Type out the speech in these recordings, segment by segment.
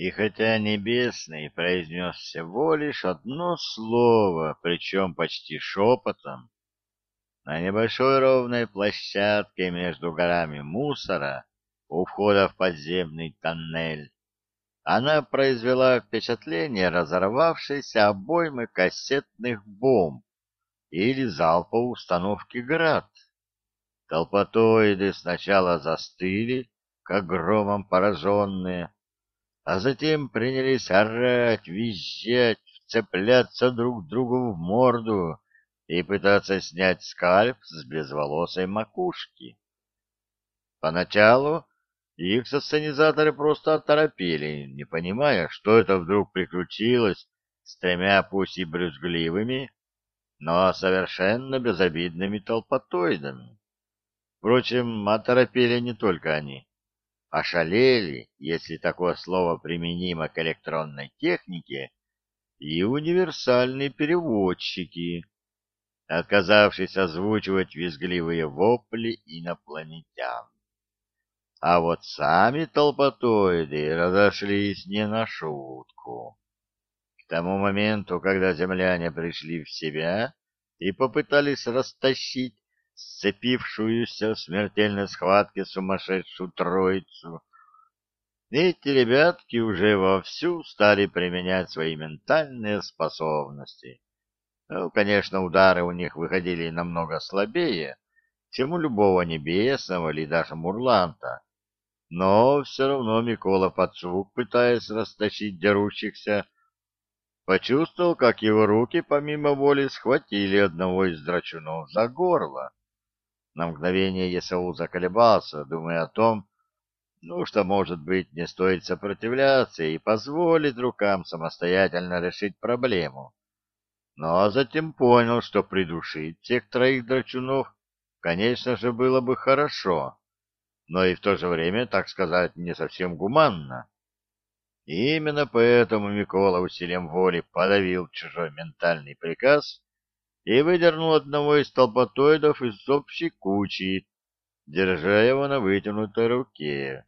И хотя Небесный произнес всего лишь одно слово, причем почти шепотом, на небольшой ровной площадке между горами мусора у входа в подземный тоннель она произвела впечатление разорвавшейся обоймы кассетных бомб или залпа установки «Град». Толпотоиды сначала застыли, как громом пораженные, а затем принялись орать, визжать, вцепляться друг другу в морду и пытаться снять скальп с безволосой макушки. Поначалу их сценизаторы просто оторопели, не понимая, что это вдруг приключилось с тремя пусть и брюзгливыми, но совершенно безобидными толпотоидами. Впрочем, оторопели не только они ошалели, если такое слово применимо к электронной технике, и универсальные переводчики, отказавшись озвучивать визгливые вопли инопланетян. А вот сами толпотоиды разошлись не на шутку. К тому моменту, когда земляне пришли в себя и попытались растащить сцепившуюся в смертельной схватке сумасшедшую троицу. Эти ребятки уже вовсю стали применять свои ментальные способности. Ну, конечно, удары у них выходили намного слабее, чем у любого небесного или даже мурланта. Но все равно Микола Пацук, пытаясь растащить дерущихся, почувствовал, как его руки помимо воли схватили одного из драчунов за горло. На мгновение Есау заколебался, думая о том, ну, что, может быть, не стоит сопротивляться и позволить рукам самостоятельно решить проблему. Но затем понял, что придушить всех троих драчунов, конечно же, было бы хорошо, но и в то же время, так сказать, не совсем гуманно. И именно поэтому Микола усилием воли подавил чужой ментальный приказ и выдернул одного из толпотоидов из общей кучи, держа его на вытянутой руке.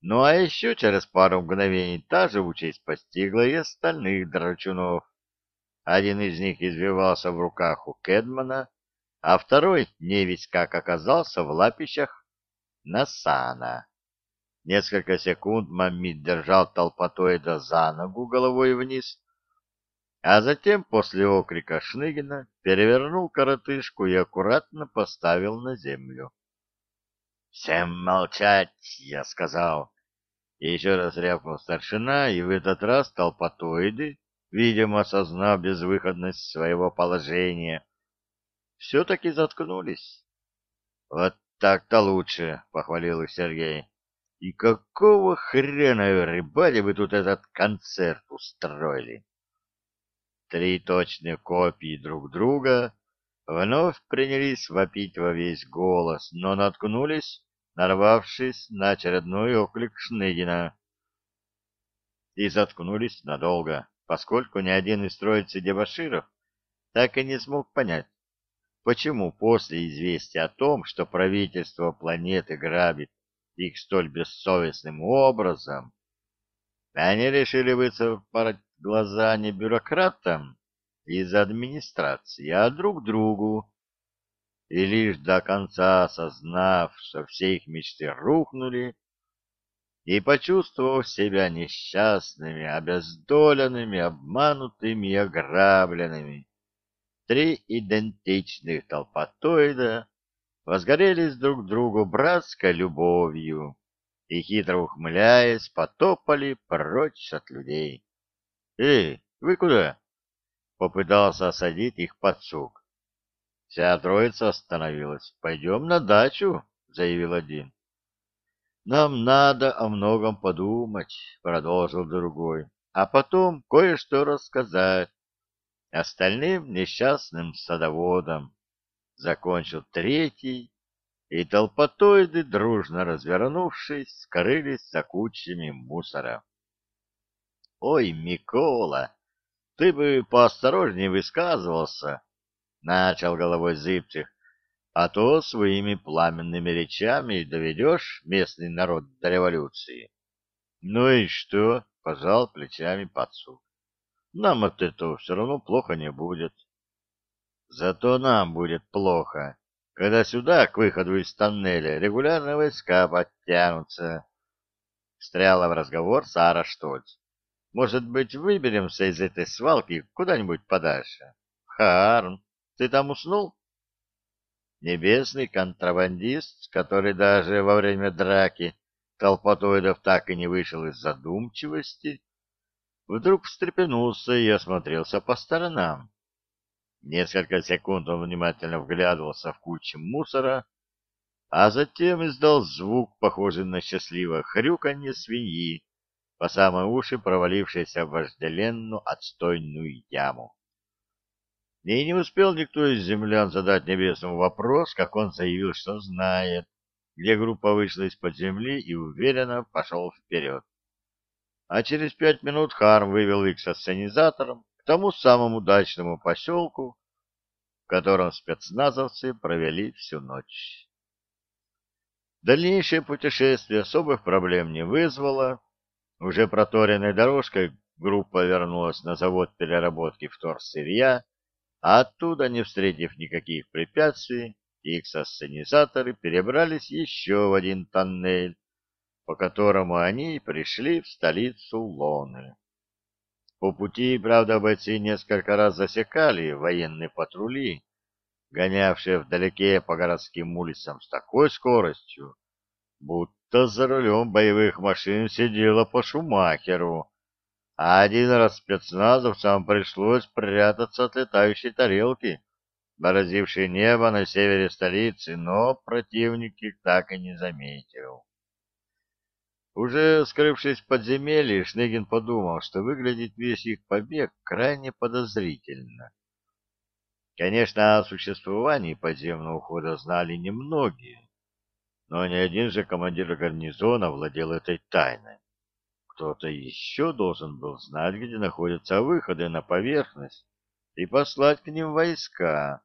Ну а еще через пару мгновений та же участь постигла и остальных драчунов. Один из них извивался в руках у Кедмана, а второй, не весь как оказался, в лапищах Насана. Несколько секунд Маммит держал толпотоида за ногу головой вниз, а затем после окрика Шныгина перевернул коротышку и аккуратно поставил на землю. — Всем молчать, — я сказал. Еще раз рявкнул старшина, и в этот раз толпотоиды, видимо, осознав безвыходность своего положения, все-таки заткнулись. — Вот так-то лучше, — похвалил их Сергей. — И какого хрена, рыбали, вы тут этот концерт устроили? Три точные копии друг друга вновь принялись вопить во весь голос, но наткнулись, нарвавшись на очередной оклик Шныгина. И заткнулись надолго, поскольку ни один из троицы дебоширов так и не смог понять, почему после известия о том, что правительство планеты грабит их столь бессовестным образом, они решили выцепать глаза не бюрократам из администрации, а друг другу. И лишь до конца осознав, что все их мечты рухнули, и почувствовав себя несчастными, обездоленными, обманутыми и ограбленными, три идентичных толпотоида возгорелись друг другу братской любовью и, хитро ухмыляясь, потопали прочь от людей. «Эй, вы куда?» — попытался осадить их подсук. Вся троица остановилась. «Пойдем на дачу», — заявил один. «Нам надо о многом подумать», — продолжил другой, «а потом кое-что рассказать остальным несчастным садоводам», — закончил третий, и толпотоиды, дружно развернувшись, скрылись за кучами мусора. Ой, Микола, ты бы поосторожнее высказывался, начал головой Зыбчих, а то своими пламенными речами доведешь местный народ до революции. Ну и что? Пожал плечами подсук. Нам от этого все равно плохо не будет. Зато нам будет плохо, когда сюда, к выходу из тоннеля, регулярные войска подтянутся. Встряла в разговор Сара Штольц. Может быть, выберемся из этой свалки куда-нибудь подальше? Харн, ты там уснул? Небесный контрабандист, который даже во время драки толпотоидов так и не вышел из задумчивости, вдруг встрепенулся и осмотрелся по сторонам. Несколько секунд он внимательно вглядывался в кучу мусора, а затем издал звук, похожий на счастливое хрюканье свиньи, по самые уши провалившейся в вожделенную отстойную яму. И не успел никто из землян задать небесному вопрос, как он заявил, что знает, где группа вышла из-под земли и уверенно пошел вперед. А через пять минут Харм вывел их со сценизатором к тому самому удачному поселку, в котором спецназовцы провели всю ночь. Дальнейшее путешествие особых проблем не вызвало. Уже проторенной дорожкой группа вернулась на завод переработки вторсырья, а оттуда, не встретив никаких препятствий, их сосценизаторы перебрались еще в один тоннель, по которому они пришли в столицу Лоны. По пути, правда, бойцы несколько раз засекали военные патрули, гонявшие вдалеке по городским улицам с такой скоростью, будто за рулем боевых машин сидела по Шумахеру, а один раз спецназовцам пришлось прятаться от летающей тарелки, бороздившей небо на севере столицы, но противник так и не заметил. Уже скрывшись в подземелье, Шнегин подумал, что выглядит весь их побег крайне подозрительно. Конечно, о существовании подземного хода знали немногие, но ни один же командир гарнизона владел этой тайной. Кто-то еще должен был знать, где находятся выходы на поверхность, и послать к ним войска.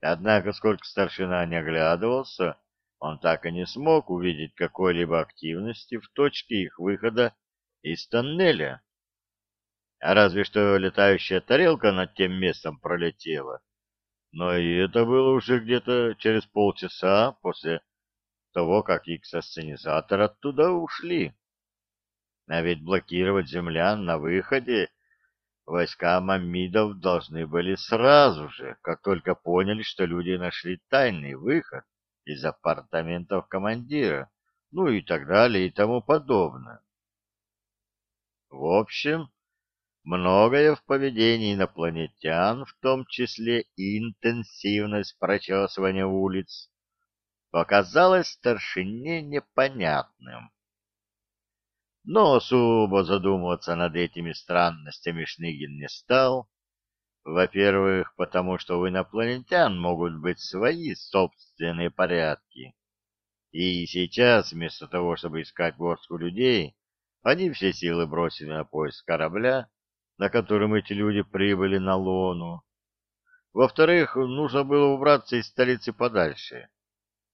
Однако, сколько старшина не оглядывался, он так и не смог увидеть какой-либо активности в точке их выхода из тоннеля. А разве что летающая тарелка над тем местом пролетела. Но и это было уже где-то через полчаса после того, как иксосценизатор оттуда ушли. А ведь блокировать землян на выходе войска маммидов должны были сразу же, как только поняли, что люди нашли тайный выход из апартаментов командира, ну и так далее и тому подобное. В общем, многое в поведении инопланетян, в том числе и интенсивность прочесывания улиц, показалось старшине непонятным. Но особо задумываться над этими странностями Шныгин не стал, во-первых, потому что у инопланетян могут быть свои собственные порядки. И сейчас, вместо того, чтобы искать горстку людей, они все силы бросили на поиск корабля, на котором эти люди прибыли на Лону. Во-вторых, нужно было убраться из столицы подальше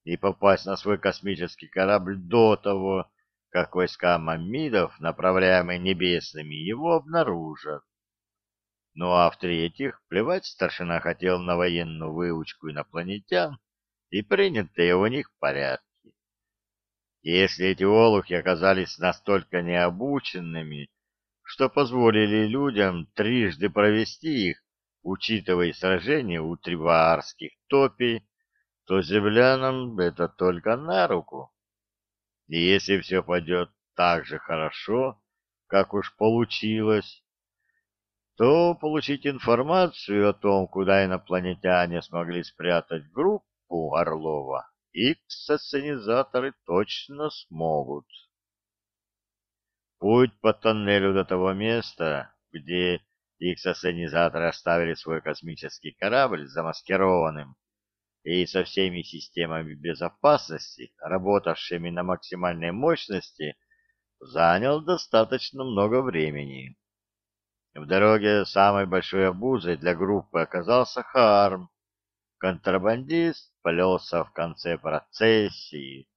и попасть на свой космический корабль до того, как войска маммидов, направляемые небесными, его обнаружат. Ну а в-третьих, плевать старшина хотел на военную выучку инопланетян и принятые у них порядки. Если эти олухи оказались настолько необученными, что позволили людям трижды провести их, учитывая сражения у триваарских топий, то землянам это только на руку. И если все пойдет так же хорошо, как уж получилось, то получить информацию о том, куда инопланетяне смогли спрятать группу Орлова, икс-ассенизаторы точно смогут. Путь по тоннелю до того места, где икс-ассенизаторы оставили свой космический корабль замаскированным и со всеми системами безопасности, работавшими на максимальной мощности, занял достаточно много времени. В дороге самой большой обузой для группы оказался Харм. Контрабандист полелся в конце процессии.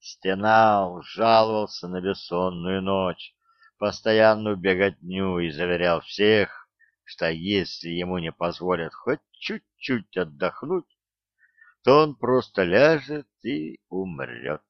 стенал, жаловался на бессонную ночь, постоянную беготню и заверял всех, что если ему не позволят хоть чуть-чуть отдохнуть, то он просто ляжет и умрет.